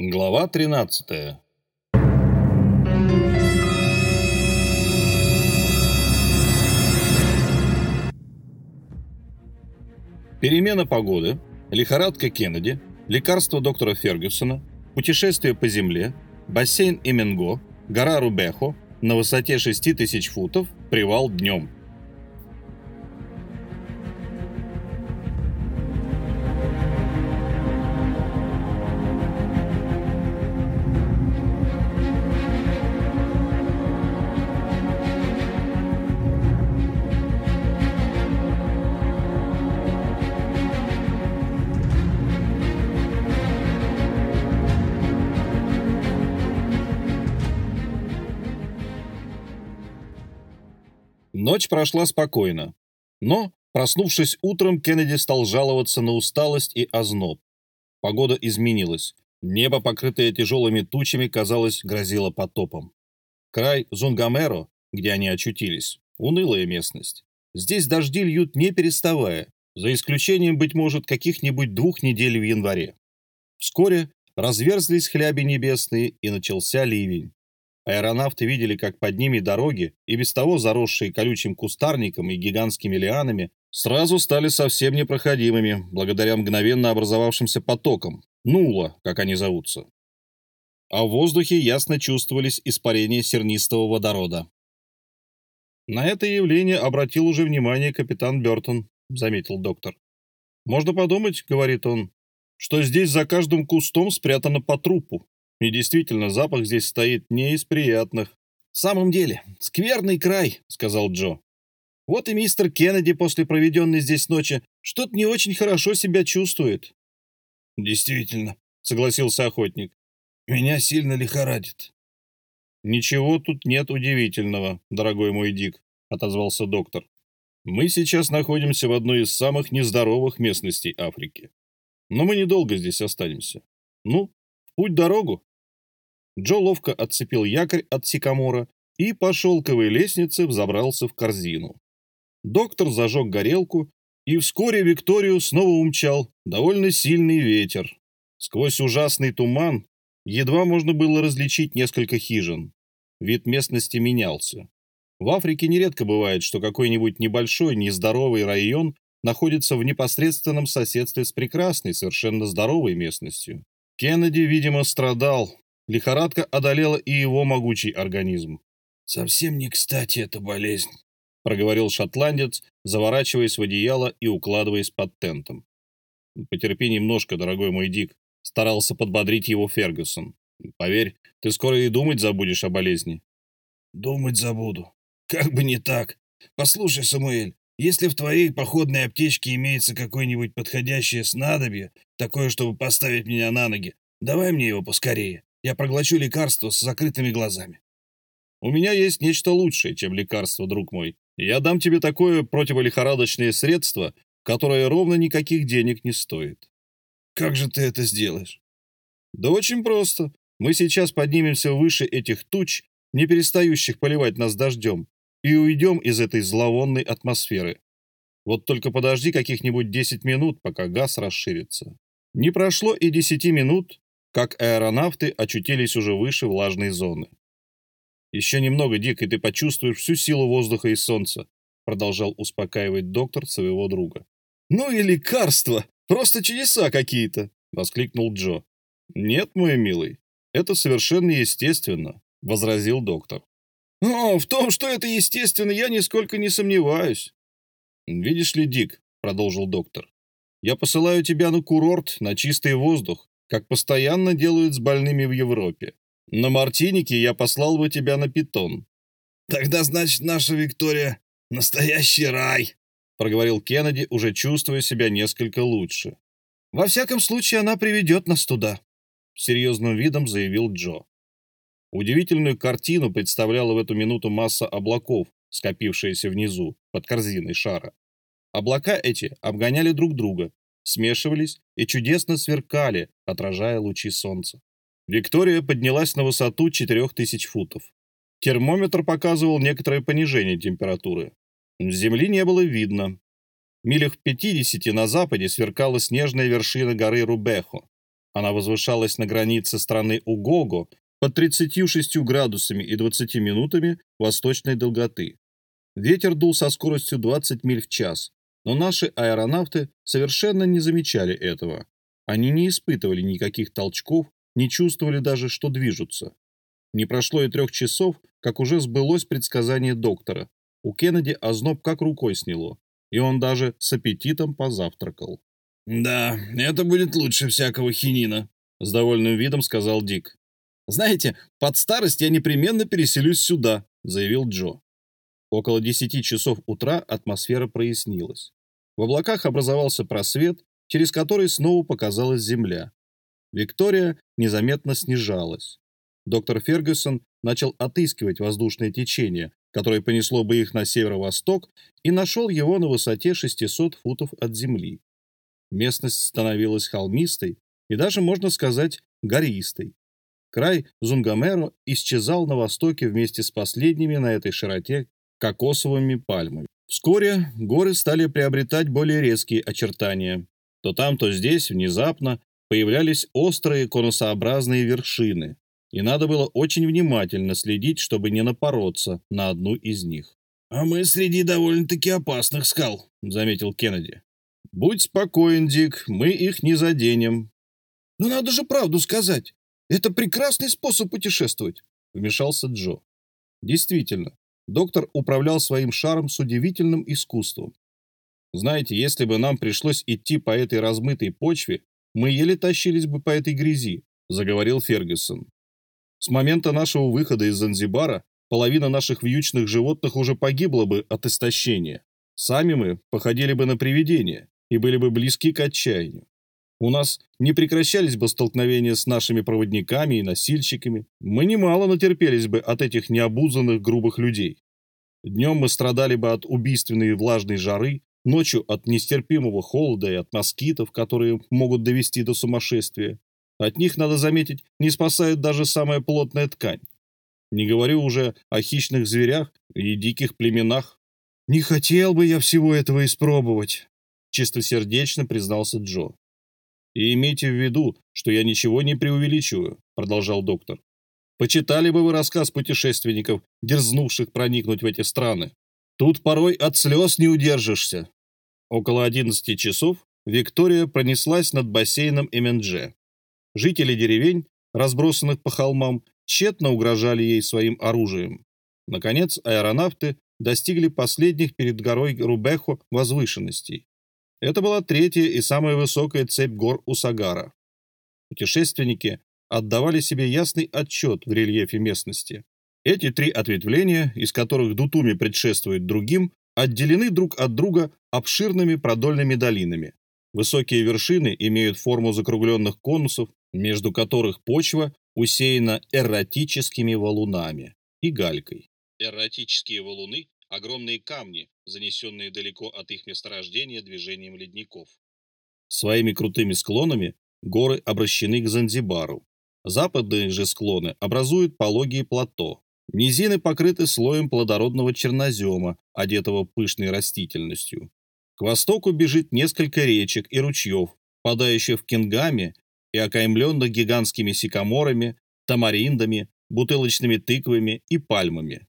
Глава 13 Перемена погоды, лихорадка Кеннеди, лекарство доктора Фергюсона, путешествие по земле, бассейн Именго, гора Рубехо на высоте 6000 футов, привал днем – Ночь прошла спокойно. Но, проснувшись утром, Кеннеди стал жаловаться на усталость и озноб. Погода изменилась. Небо, покрытое тяжелыми тучами, казалось, грозило потопом. Край Зунгамеро, где они очутились, унылая местность. Здесь дожди льют не переставая, за исключением, быть может, каких-нибудь двух недель в январе. Вскоре разверзлись хляби небесные, и начался ливень. Аэронавты видели, как под ними дороги, и без того заросшие колючим кустарником и гигантскими лианами, сразу стали совсем непроходимыми, благодаря мгновенно образовавшимся потокам, нула, как они зовутся. А в воздухе ясно чувствовались испарения сернистого водорода. На это явление обратил уже внимание капитан Бертон, заметил доктор. «Можно подумать, — говорит он, — что здесь за каждым кустом спрятано по трупу. И действительно, запах здесь стоит не из приятных. «В самом деле, скверный край», — сказал Джо. «Вот и мистер Кеннеди после проведенной здесь ночи что-то не очень хорошо себя чувствует». «Действительно», — согласился охотник. «Меня сильно лихорадит». «Ничего тут нет удивительного, дорогой мой Дик», — отозвался доктор. «Мы сейчас находимся в одной из самых нездоровых местностей Африки. Но мы недолго здесь останемся. Ну, путь-дорогу». Джо ловко отцепил якорь от сикамора и по шелковой лестнице взобрался в корзину. Доктор зажег горелку, и вскоре Викторию снова умчал довольно сильный ветер. Сквозь ужасный туман едва можно было различить несколько хижин. Вид местности менялся. В Африке нередко бывает, что какой-нибудь небольшой, нездоровый район находится в непосредственном соседстве с прекрасной, совершенно здоровой местностью. Кеннеди, видимо, страдал, Лихорадка одолела и его могучий организм. «Совсем не кстати эта болезнь», — проговорил шотландец, заворачиваясь в одеяло и укладываясь под тентом. «Потерпи немножко, дорогой мой Дик», — старался подбодрить его Фергюсон. «Поверь, ты скоро и думать забудешь о болезни». «Думать забуду. Как бы не так. Послушай, Самуэль, если в твоей походной аптечке имеется какое-нибудь подходящее снадобье, такое, чтобы поставить меня на ноги, давай мне его поскорее. Я проглочу лекарство с закрытыми глазами. У меня есть нечто лучшее, чем лекарство, друг мой. Я дам тебе такое противолихорадочное средство, которое ровно никаких денег не стоит. Как же ты это сделаешь? Да очень просто. Мы сейчас поднимемся выше этих туч, не перестающих поливать нас дождем, и уйдем из этой зловонной атмосферы. Вот только подожди каких-нибудь 10 минут, пока газ расширится. Не прошло и 10 минут, как аэронавты очутились уже выше влажной зоны. «Еще немного, Дик, и ты почувствуешь всю силу воздуха и солнца», продолжал успокаивать доктор своего друга. «Ну и лекарства! Просто чудеса какие-то!» воскликнул Джо. «Нет, мой милый, это совершенно естественно», возразил доктор. «О, в том, что это естественно, я нисколько не сомневаюсь». «Видишь ли, Дик», — продолжил доктор, — «я посылаю тебя на курорт, на чистый воздух, как постоянно делают с больными в Европе. На Мартинике я послал бы тебя на питон». «Тогда, значит, наша Виктория — настоящий рай», — проговорил Кеннеди, уже чувствуя себя несколько лучше. «Во всяком случае, она приведет нас туда», — серьезным видом заявил Джо. Удивительную картину представляла в эту минуту масса облаков, скопившаяся внизу, под корзиной шара. Облака эти обгоняли друг друга, смешивались и чудесно сверкали, отражая лучи солнца. Виктория поднялась на высоту 4000 футов. Термометр показывал некоторое понижение температуры. Земли не было видно. Милях в 50 на западе сверкала снежная вершина горы Рубехо, Она возвышалась на границе страны Угого под 36 градусами и 20 минутами восточной долготы. Ветер дул со скоростью 20 миль в час, но наши аэронавты совершенно не замечали этого. Они не испытывали никаких толчков, не чувствовали даже, что движутся. Не прошло и трех часов, как уже сбылось предсказание доктора. У Кеннеди озноб как рукой сняло, и он даже с аппетитом позавтракал. «Да, это будет лучше всякого хинина», — с довольным видом сказал Дик. «Знаете, под старость я непременно переселюсь сюда», — заявил Джо. Около десяти часов утра атмосфера прояснилась. В облаках образовался просвет, через который снова показалась земля. Виктория незаметно снижалась. Доктор Фергюсон начал отыскивать воздушное течение, которое понесло бы их на северо-восток, и нашел его на высоте 600 футов от земли. Местность становилась холмистой и даже, можно сказать, гористой. Край Зунгамеро исчезал на востоке вместе с последними на этой широте кокосовыми пальмами. Вскоре горы стали приобретать более резкие очертания. То там, то здесь внезапно появлялись острые конусообразные вершины, и надо было очень внимательно следить, чтобы не напороться на одну из них. «А мы среди довольно-таки опасных скал», — заметил Кеннеди. «Будь спокоен, Дик, мы их не заденем». «Но надо же правду сказать. Это прекрасный способ путешествовать», — вмешался Джо. Действительно, доктор управлял своим шаром с удивительным искусством. Знаете, если бы нам пришлось идти по этой размытой почве, мы еле тащились бы по этой грязи, заговорил Фергюсон. С момента нашего выхода из Занзибара половина наших вьючных животных уже погибла бы от истощения. Сами мы походили бы на привидения и были бы близки к отчаянию. У нас не прекращались бы столкновения с нашими проводниками и носильщиками. Мы немало натерпелись бы от этих необузанных грубых людей. Днем мы страдали бы от убийственной влажной жары, ночью от нестерпимого холода и от москитов, которые могут довести до сумасшествия. От них, надо заметить, не спасает даже самая плотная ткань. Не говорю уже о хищных зверях и диких племенах. «Не хотел бы я всего этого испробовать», — чистосердечно признался Джо. «И имейте в виду, что я ничего не преувеличиваю», — продолжал доктор. «Почитали бы вы рассказ путешественников, дерзнувших проникнуть в эти страны. Тут порой от слез не удержишься». Около одиннадцати часов Виктория пронеслась над бассейном Эмендже. Жители деревень, разбросанных по холмам, тщетно угрожали ей своим оружием. Наконец, аэронавты достигли последних перед горой Рубехо возвышенностей. Это была третья и самая высокая цепь гор Усагара. Путешественники отдавали себе ясный отчет в рельефе местности. Эти три ответвления, из которых Дутуми предшествует другим, отделены друг от друга обширными продольными долинами. Высокие вершины имеют форму закругленных конусов, между которых почва усеяна эрратическими валунами и галькой. Эрратические валуны – огромные камни, занесенные далеко от их месторождения движением ледников. Своими крутыми склонами горы обращены к Занзибару. Западные же склоны образуют пологие плато. Низины покрыты слоем плодородного чернозема, одетого пышной растительностью. К востоку бежит несколько речек и ручьев, впадающих в Кингаме и окаймленных гигантскими сикаморами, тамариндами, бутылочными тыквами и пальмами.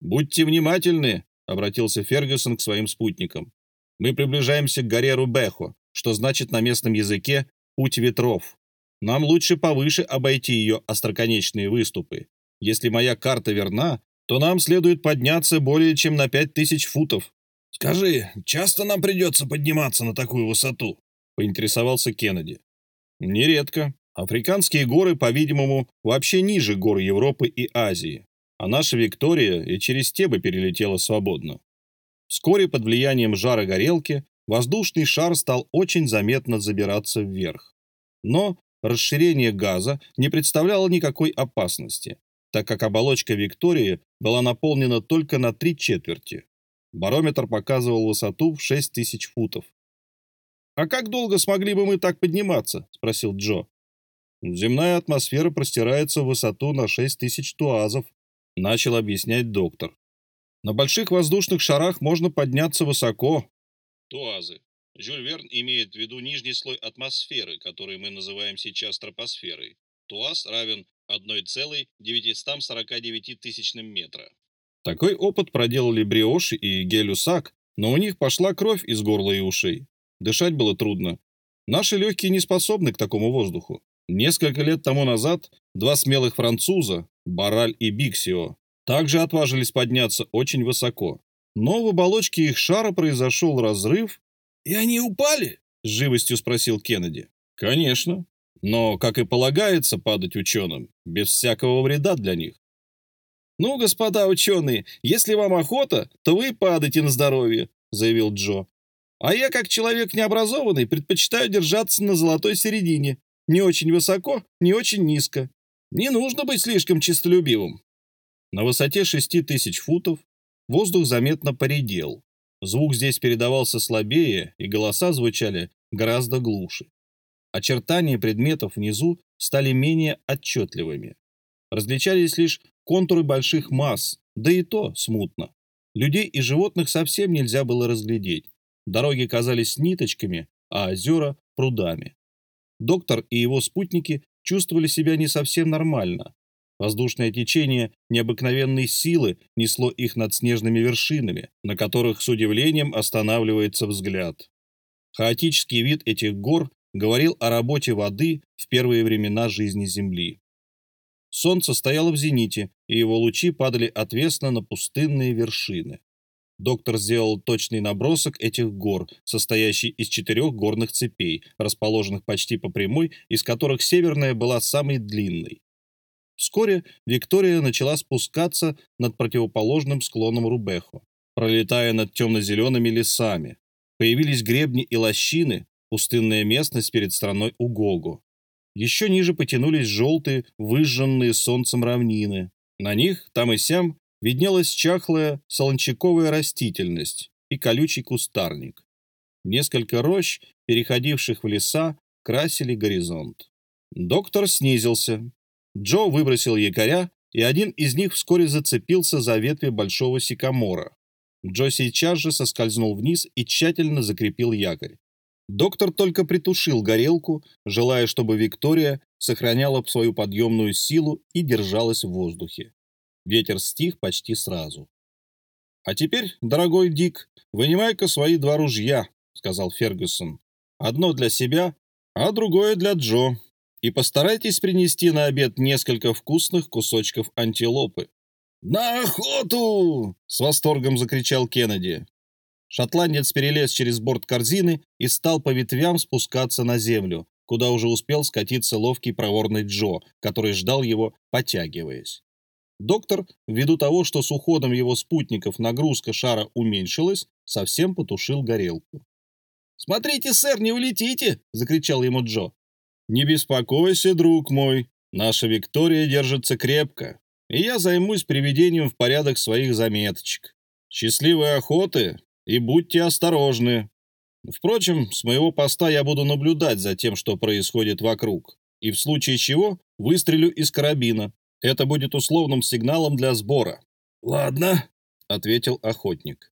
«Будьте внимательны», — обратился Фергюсон к своим спутникам. «Мы приближаемся к горе Рубехо, что значит на местном языке «путь ветров». Нам лучше повыше обойти ее остроконечные выступы. Если моя карта верна, то нам следует подняться более чем на пять тысяч футов». «Скажи, часто нам придется подниматься на такую высоту?» — поинтересовался Кеннеди. Нередко. Африканские горы, по-видимому, вообще ниже гор Европы и Азии, а наша Виктория и через те бы перелетела свободно. Вскоре под влиянием жара горелки воздушный шар стал очень заметно забираться вверх. Но расширение газа не представляло никакой опасности, так как оболочка Виктории была наполнена только на три четверти. Барометр показывал высоту в 6000 футов. «А как долго смогли бы мы так подниматься?» – спросил Джо. «Земная атмосфера простирается в высоту на 6 тысяч туазов», – начал объяснять доктор. «На больших воздушных шарах можно подняться высоко». Туазы Жюль Верн имеет в виду нижний слой атмосферы, который мы называем сейчас тропосферой. ТУАС равен 1,949 тысячным метра. Такой опыт проделали Бриоши и Гелюсак, но у них пошла кровь из горла и ушей. Дышать было трудно. Наши легкие не способны к такому воздуху. Несколько лет тому назад два смелых француза, Бараль и Биксио, также отважились подняться очень высоко. Но в оболочке их шара произошел разрыв. «И они упали?» – с живостью спросил Кеннеди. «Конечно. Но, как и полагается падать ученым, без всякого вреда для них. «Ну, господа ученые, если вам охота, то вы падайте на здоровье», — заявил Джо. «А я, как человек необразованный, предпочитаю держаться на золотой середине. Не очень высоко, не очень низко. Не нужно быть слишком честолюбивым». На высоте шести тысяч футов воздух заметно поредел. Звук здесь передавался слабее, и голоса звучали гораздо глуше. Очертания предметов внизу стали менее отчетливыми. Различались лишь контуры больших масс, да и то смутно. Людей и животных совсем нельзя было разглядеть. Дороги казались ниточками, а озера – прудами. Доктор и его спутники чувствовали себя не совсем нормально. Воздушное течение необыкновенной силы несло их над снежными вершинами, на которых с удивлением останавливается взгляд. Хаотический вид этих гор говорил о работе воды в первые времена жизни Земли. Солнце стояло в зените, и его лучи падали отвесно на пустынные вершины. Доктор сделал точный набросок этих гор, состоящий из четырех горных цепей, расположенных почти по прямой, из которых северная была самой длинной. Вскоре Виктория начала спускаться над противоположным склоном Рубехо, пролетая над темно-зелеными лесами. Появились гребни и лощины, пустынная местность перед страной Угогу. Еще ниже потянулись желтые, выжженные солнцем равнины. На них, там и сям, виднелась чахлая солончаковая растительность и колючий кустарник. Несколько рощ, переходивших в леса, красили горизонт. Доктор снизился. Джо выбросил якоря, и один из них вскоре зацепился за ветви большого сикамора. Джо сейчас же соскользнул вниз и тщательно закрепил якорь. Доктор только притушил горелку, желая, чтобы Виктория сохраняла свою подъемную силу и держалась в воздухе. Ветер стих почти сразу. «А теперь, дорогой Дик, вынимай-ка свои два ружья», — сказал Фергюсон. «Одно для себя, а другое для Джо. И постарайтесь принести на обед несколько вкусных кусочков антилопы». «На охоту!» — с восторгом закричал Кеннеди. Шотландец перелез через борт корзины и стал по ветвям спускаться на землю, куда уже успел скатиться ловкий проворный Джо, который ждал его, потягиваясь. Доктор, ввиду того, что с уходом его спутников нагрузка шара уменьшилась, совсем потушил горелку. «Смотрите, сэр, не улетите!» — закричал ему Джо. «Не беспокойся, друг мой, наша Виктория держится крепко, и я займусь приведением в порядок своих заметочек. Счастливой охоты и будьте осторожны. Впрочем, с моего поста я буду наблюдать за тем, что происходит вокруг, и в случае чего выстрелю из карабина. Это будет условным сигналом для сбора». «Ладно», — ответил охотник.